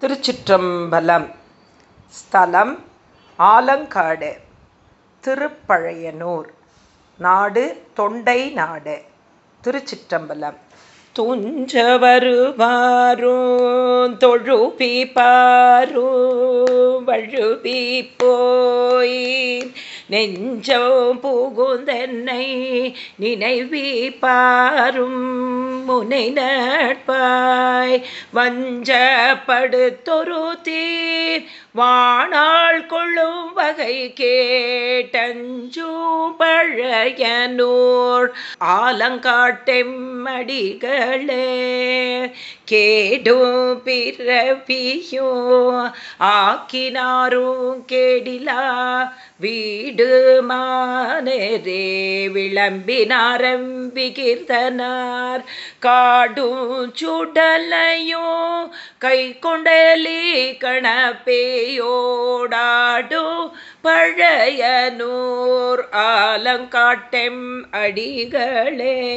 திருச்சிற்றம்பலம். ஸ்தலம் ஆலங்காடு திருப்பழையனூர் நாடு தொண்டை நாடு திருச்சிற்றம்பலம். துஞ்ச வருவாரும் தொழுபி பாரும் வழுபி போய் நெஞ்சம் புகுந்தென்னை நினைவிப்பாரும் முனை நட்பாய். வஞ்சப்படுத்தொரு தீர் வாணாள் கொள்ளும் வகை கேட்டஞ்சூ பழையனூர். ஆலங்காட்டெம்மடிகளே கேடோ பிறவியோ? ஆக்கினாரும் கேடிலா? வீடு மானரே விளம்பினாரம்பிகிர்தனார். காடும் சுடலையோ கை கொண்டலி கணப்பேயோடாடும் பழையனூர் ஆலங்காட்டெம் அடிகளே.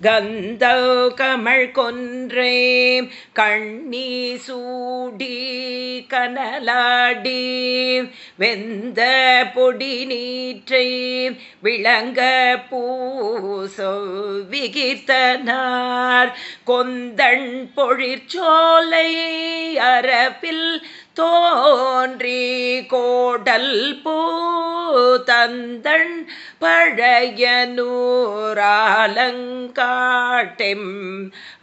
கந்த கமல் கொன்றே கண்ணி சூடி கனலாடி வெந்த பொடி நீற்றை விளங்க பூசோ விகிர்த்தனார் கொந்தன் பொழிற்சோலை அரப்பில் தோன்றி கோடல் போ தந்தன் பழைய நூறாலங்காட்டெம்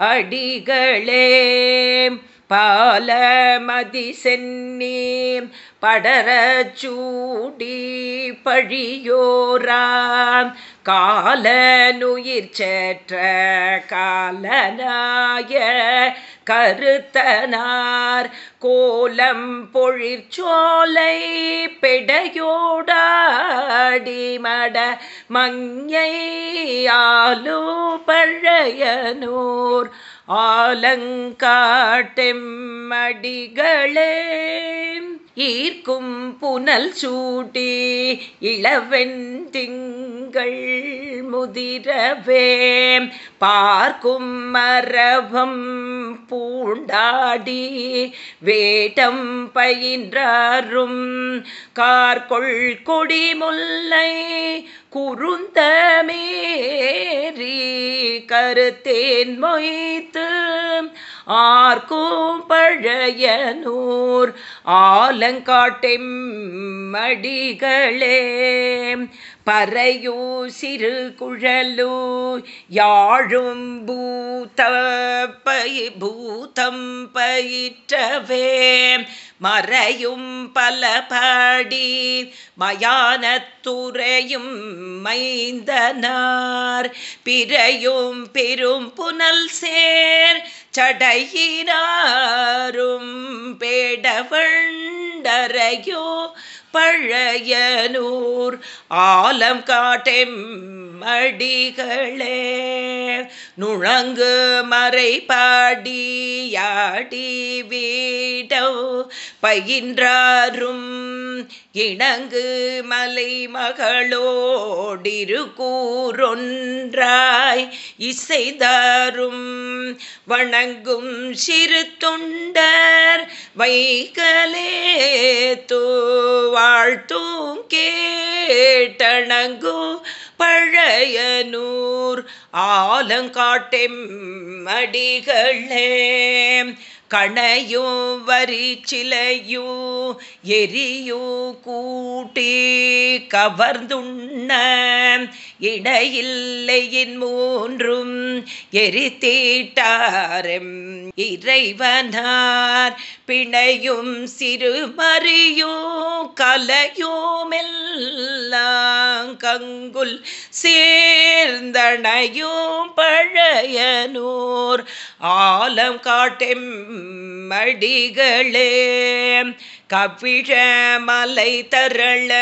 அடிகளே பாலமதி சென்னி படரச்சூடி பழியோராம் காலனுயிர் சேற்ற காலனாய கருத்தனார். கோலம் பொழிற்சோலை பெடையோடாடிமட மங்கையாலு பழையனூர். ஆலங்காட்டெம்மடிகளே ஈர்க்கும் புனல் சூட்டி இளவெண் திங்கள் முதிரவே பார்க்கும் மரபம் பூண்டாடி வேட்டம் பயின்றாரும் கார்கொள் கொடி முல்லை குறுந்தமேரி கருத்தேன் மொய்த்து ஆர்க்கும் பழைய நூர் ஆலங்காட்டெம் மடிகளே. பறையூ சிறு குழலு யாழும் பூத்த பை பூதம் பயிற்றவே. மறையும் பல பாடி மயானத்துறையும் மைந்தனார். பிறையும் பெரும் புனல் சேர் சடையினாரும் பேடவண்டரையோ பழையனூர் ஆலம் காட்டெம் மடிகளே நுழங்கு மறைபாடியாடி வீடோ பயின்றாரும் இணங்கு மலை மகளோடிருக்கூரொன்றாய் இசைதாரும் வணங்கும் சிறு தொண்டர் வைகலே தூ வாழ்த்தும் கேட்டணங்கு பழையனூர் ஆலங்காட்டெம் அடிகளே. கணையும் வரி சிலையோ எரியோ கூட்டி கவர்ந்துண்ண. இடையில்லையின் மூன்றும் எரித்தீட்டாரம் இறைவனார். பிணையும் சிறுமறியோ கலையோமெல்லாம் கங்குல் சேர்ந்தனையும் பழையனூர். ஆலம் காட்டெம் மடிகளே. கவிழ மலை தரள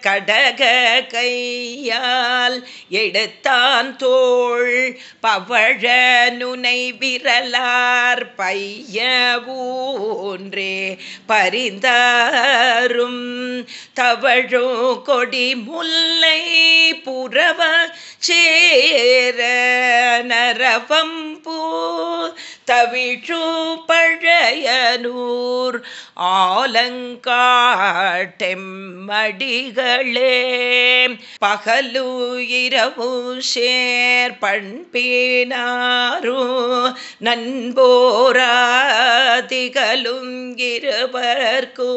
கடக கையால் எடுத்தான் தோள் பவழ நுனை விரலார் பைய ஊன்றே. பரிந்தாரும் தவழோ கொடி முல்லை புறவ சேர நரவம்பூ தவிழு பழையனூர் ஆலங்காட்டெம்மடிகளே. பகலு இரவு சேர் பண்பினாரும் நண்போராதிகளும் இருவர்க்கு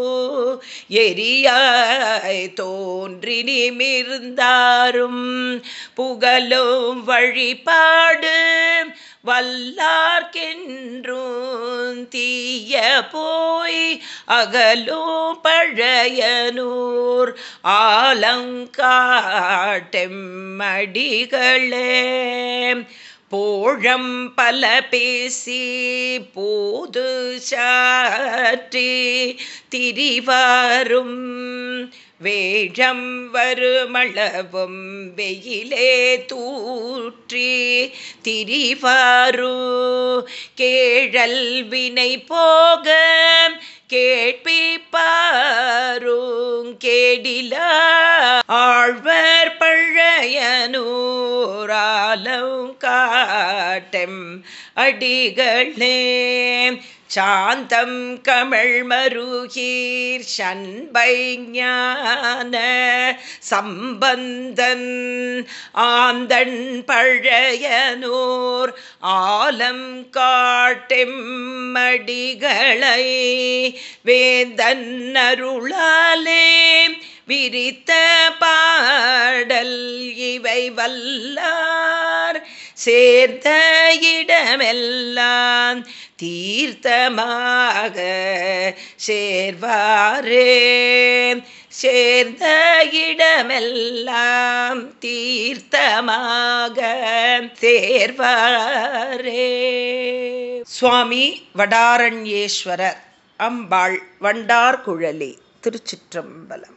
எரியாய் தோன்றி நிமிர்ந்தாரும். புகழும் வழிபாடு வல்லார்கின்றும் தீய போய் அகலோ பழையனூர் ஆலங்காட்டெம்மடிகளே. போழம் பல பேசி போது சாற்றி திரிவாரும் வேழம் வருமளவும் வெயிலே தூற்றி திரிவாரு. கேழல் வினை போக கேட்பிப்பாரும் கேடில ஆழ்வர் பழையனூராலும் காட்டம் அடிகளே. சாந்தம் கமழ் மருகீர் சண்பை ஞான சம்பந்தன் ஆந்தன் பழையனூர் ஆலம் காட்டெம்மடிகளை வேந்தன் அருளாலே விரித்த பாடல் இவை வல்லார். சேர்த்த இடமெல்லாம் தீர்த்தமாக சேர்வாரே. சேர்ந்த இடமெல்லாம் தீர்த்தமாக சேர்வாரே. சுவாமி வடாரண்யேஸ்வரர் அம்பாள் வண்டார் குழலி திருச்சிற்றம்பலம்.